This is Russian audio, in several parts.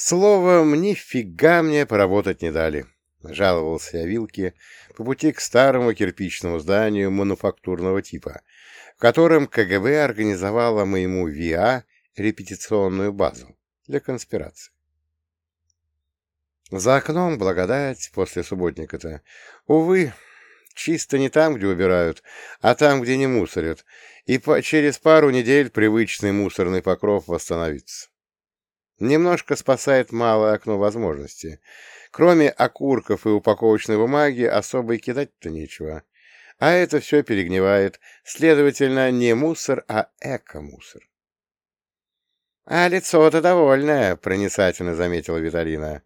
Словом, нифига мне поработать не дали. Жаловался я Вилке по пути к старому кирпичному зданию мануфактурного типа, в котором КГБ организовала моему ВИА репетиционную базу для конспирации. За окном благодать после субботника-то. Увы, чисто не там, где убирают, а там, где не мусорят, и по через пару недель привычный мусорный покров восстановится. Немножко спасает малое окно возможностей. Кроме окурков и упаковочной бумаги особо и кидать-то нечего. А это все перегнивает. Следовательно, не мусор, а эко-мусор. — А лицо-то довольное, — проницательно заметила Виталина.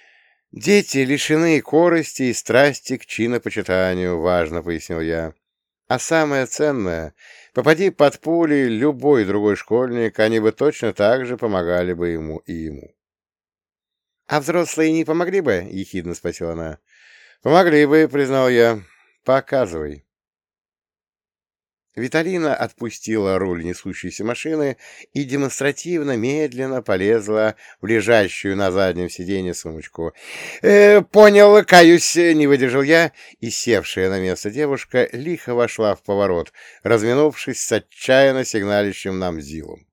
— Дети лишены корости и страсти к чинопочитанию, — важно пояснил я. А самое ценное — попади под пули любой другой школьник, они бы точно так же помогали бы ему и ему. — А взрослые не помогли бы? — ехидно спросила она. — Помогли бы, — признал я. — Показывай. Виталина отпустила руль несущейся машины и демонстративно медленно полезла в лежащую на заднем сиденье сумочку. «Э, «Понял, каюсь», — не выдержал я, и севшая на место девушка лихо вошла в поворот, разминувшись с отчаянно сигналищем нам Зилом.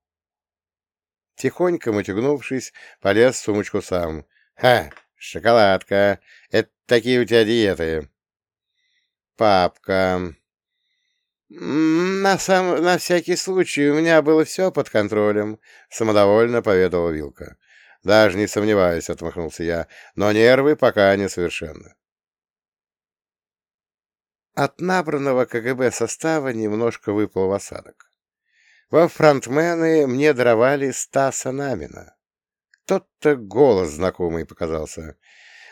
Тихонько мотягнувшись, полез в сумочку сам. «Ха, шоколадка! Это такие у тебя диеты!» «Папка!» «На, сам... на всякий случай у меня было все под контролем», — самодовольно поведала Вилка. «Даже не сомневаюсь», — отмахнулся я, — «но нервы пока не совершенно». От набранного КГБ состава немножко выпал в осадок. Во фронтмены мне даровали Стаса Намина. Тот-то голос знакомый показался.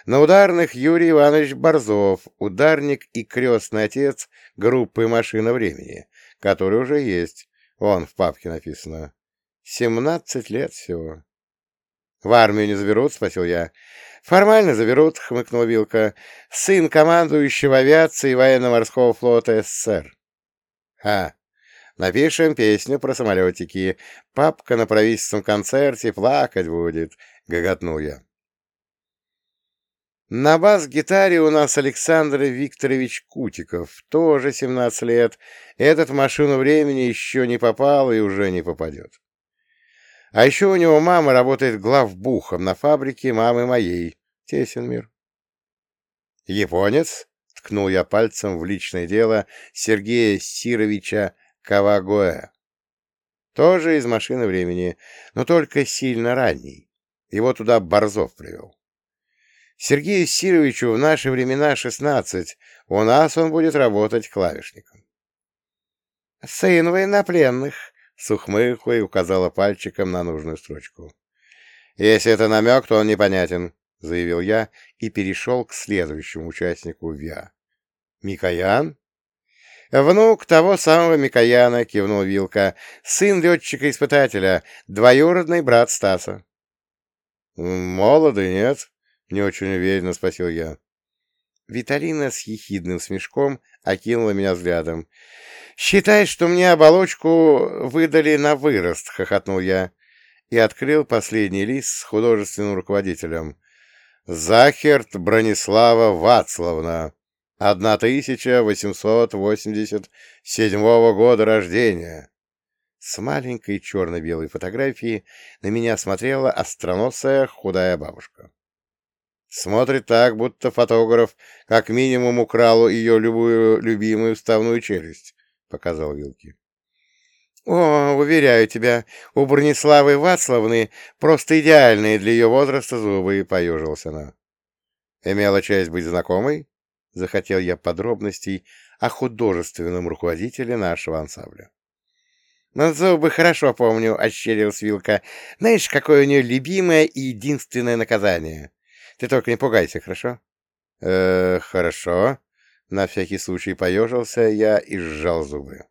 На ударных Юрий Иванович Борзов, ударник и крестный отец группы «Машина времени», который уже есть. Вон в папке написано. Семнадцать лет всего. — В армию не заберут? — спросил я. — Формально заберут, — хмыкнул Вилка. — Сын командующего авиацией военно-морского флота СССР. — Ха! Напишем песню про самолетики. Папка на правительственном концерте плакать будет, — гоготнул я. На бас-гитаре у нас Александр Викторович Кутиков, тоже 17 лет. Этот в машину времени еще не попал и уже не попадет. А еще у него мама работает главбухом на фабрике мамы моей. Тесен мир. Японец? Ткнул я пальцем в личное дело Сергея Сировича Кавагоэ. Тоже из машины времени, но только сильно ранний. Его туда Борзов привел. Сергею Сировичу в наши времена шестнадцать, у нас он будет работать клавишником. — Сын военнопленных, — с ухмылкой указала пальчиком на нужную строчку. — Если это намек, то он непонятен, — заявил я и перешел к следующему участнику ВИА. — Микоян? — Внук того самого Микояна, — кивнул Вилка, — сын летчика-испытателя, двоюродный брат Стаса. — Молодый, нет? Не очень уверенно спросил я. Виталина с ехидным смешком окинула меня взглядом. «Считай, что мне оболочку выдали на вырост», — хохотнул я и открыл последний лист с художественным руководителем. «Захерт Бронислава Вацлавна, 1887 года рождения». С маленькой черно-белой фотографии на меня смотрела остроносая худая бабушка. Смотрит так, будто фотограф как минимум украл ее любую любимую вставную челюсть, — показал Вилки. — О, уверяю тебя, у Брониславы Вацлавны просто идеальные для ее возраста зубы, — поежилась она. — Имела честь быть знакомой? — захотел я подробностей о художественном руководителе нашего ансамбля. — Ну, зубы хорошо помню, — ощерилась Вилка. — Знаешь, какое у нее любимое и единственное наказание? Ты только не пугайся, хорошо? э хорошо. На всякий случай поежился я и сжал зубы.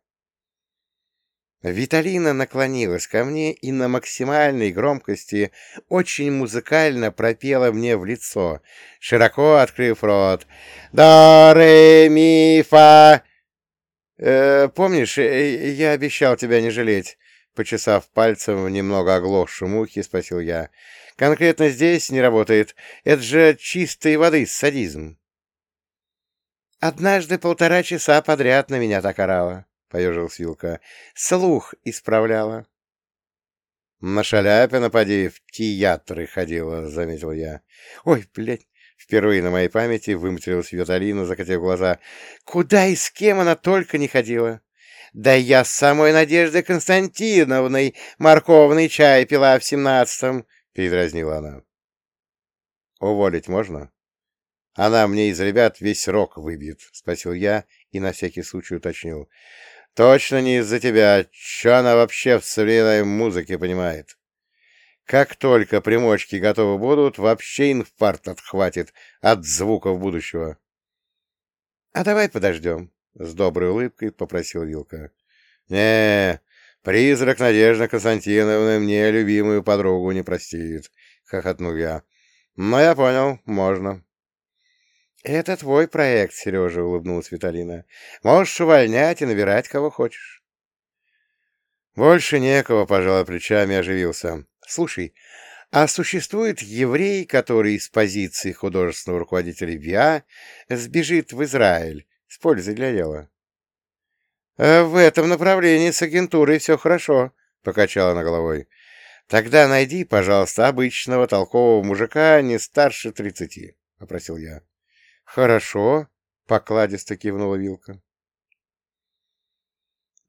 Виталина наклонилась ко мне и на максимальной громкости очень музыкально пропела мне в лицо, широко открыв рот. «До, ре, ми, фа...» э, «Помнишь, э, я обещал тебя не жалеть?» Почесав пальцем в немного оглохшем ухе, спросил я. «Конкретно здесь не работает. Это же чистой воды садизм». «Однажды полтора часа подряд на меня так орала», — поежил Вилка. «Слух исправляла». «На шаляпе напади, в театры ходила», — заметил я. «Ой, блядь!» Впервые на моей памяти выматерилась Виталина, закатив глаза. «Куда и с кем она только не ходила!» «Да я с самой Надеждой Константиновной морковный чай пила в семнадцатом!» — передразнила она. «Уволить можно?» «Она мне из ребят весь рок выбьет», — спросил я и на всякий случай уточнил. Точно не из-за тебя. Че она вообще в современной музыке понимает? Как только примочки готовы будут, вообще инфаркт отхватит от звуков будущего. — А давай подождем, — с доброй улыбкой попросил Вилка. — Не, призрак Надежды Константиновны мне любимую подругу не простит, — хохотнул я. — Но я понял, можно. «Это твой проект, Сережа», — улыбнулась Виталина. «Можешь увольнять и набирать кого хочешь». «Больше некого», — пожалуй, плечами оживился. «Слушай, а существует еврей, который из позиции художественного руководителя ВИА сбежит в Израиль с пользой для дела?» «Э, «В этом направлении с агентурой все хорошо», — покачала она головой. «Тогда найди, пожалуйста, обычного толкового мужика не старше тридцати», — попросил я. «Хорошо», — покладисто кивнула Вилка.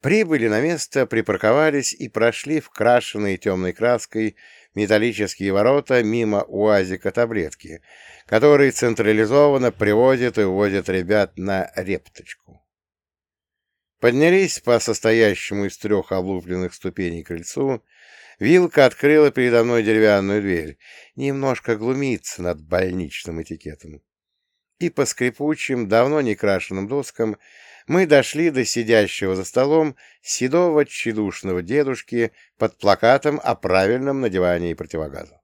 Прибыли на место, припарковались и прошли в крашенные темной краской металлические ворота мимо уазика таблетки, который централизованно привозит и увозит ребят на репточку. Поднялись по состоящему из трех облупленных ступеней крыльцу, Вилка открыла передо мной деревянную дверь, немножко глумиться над больничным этикетом. И по скрипучим, давно не крашенным доскам мы дошли до сидящего за столом седого тщедушного дедушки под плакатом о правильном надевании противогаза.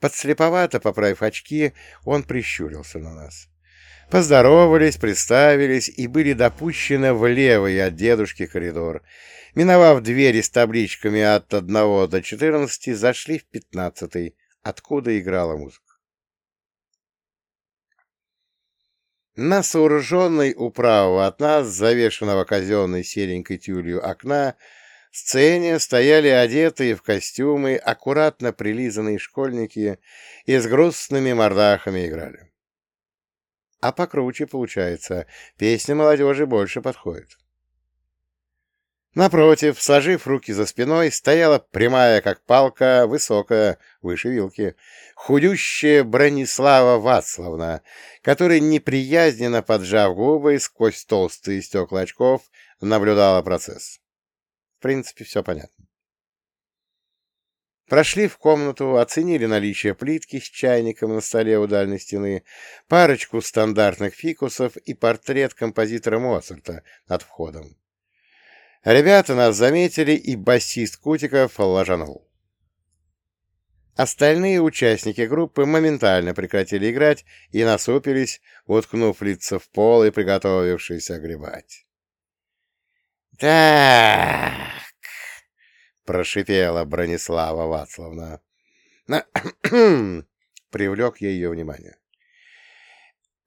Подслеповато поправив очки, он прищурился на нас. Поздоровались, представились и были допущены в левый от дедушки коридор. Миновав двери с табличками от одного до четырнадцати, зашли в пятнадцатый, откуда играла музыка. На сооруженной у правого от нас, завешенного казенной серенькой тюлью окна, сцене стояли одетые в костюмы аккуратно прилизанные школьники и с грустными мордахами играли. А покруче получается, песня молодежи больше подходит. Напротив, сложив руки за спиной, стояла прямая, как палка, высокая, выше вилки, худющая Бронислава Вацлавна, которая, неприязненно поджав губы сквозь толстые стекла очков, наблюдала процесс. В принципе, все понятно. Прошли в комнату, оценили наличие плитки с чайником на столе у дальней стены, парочку стандартных фикусов и портрет композитора Моцарта над входом. Ребята нас заметили, и басист Кутиков ложанул. Остальные участники группы моментально прекратили играть и насупились, уткнув лица в пол и приготовившись огребать. «Так!» — прошипела Бронислава Вацлавна. Привлек я ее внимание.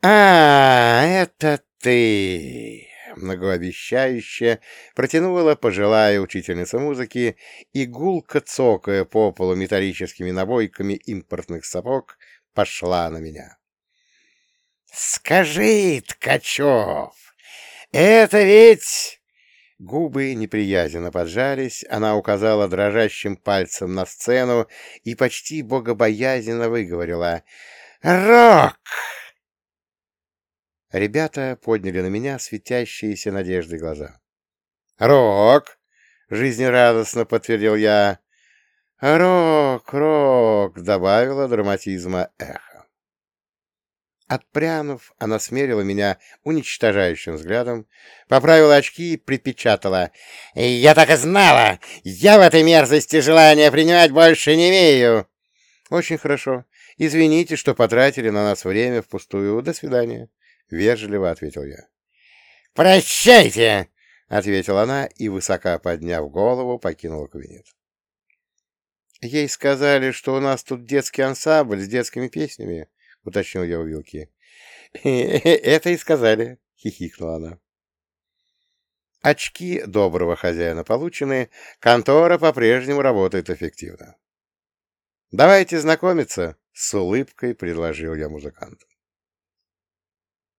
«А, это ты!» Многообещающе протянула пожилая учительница музыки и гулко цокая по полу металлическими набойками импортных сапог, пошла на меня. «Скажи, Ткачев, это ведь...» Губы неприязненно поджались, она указала дрожащим пальцем на сцену и почти богобоязненно выговорила «Рок!» Ребята подняли на меня светящиеся надежды глаза. «Рок!» — жизнерадостно подтвердил я. «Рок, рок!» — добавила драматизма эхо. Отпрянув, она смерила меня уничтожающим взглядом, поправила очки и припечатала. «Я так и знала! Я в этой мерзости желания принимать больше не имею!» «Очень хорошо. Извините, что потратили на нас время впустую. До свидания». — вежливо ответил я. «Прощайте!» — ответила она и, высоко подняв голову, покинула кабинет. «Ей сказали, что у нас тут детский ансамбль с детскими песнями», — уточнил я у Вилки. «Это и сказали», — хихикнула она. Очки доброго хозяина получены, контора по-прежнему работает эффективно. «Давайте знакомиться», — с улыбкой предложил я музыканту.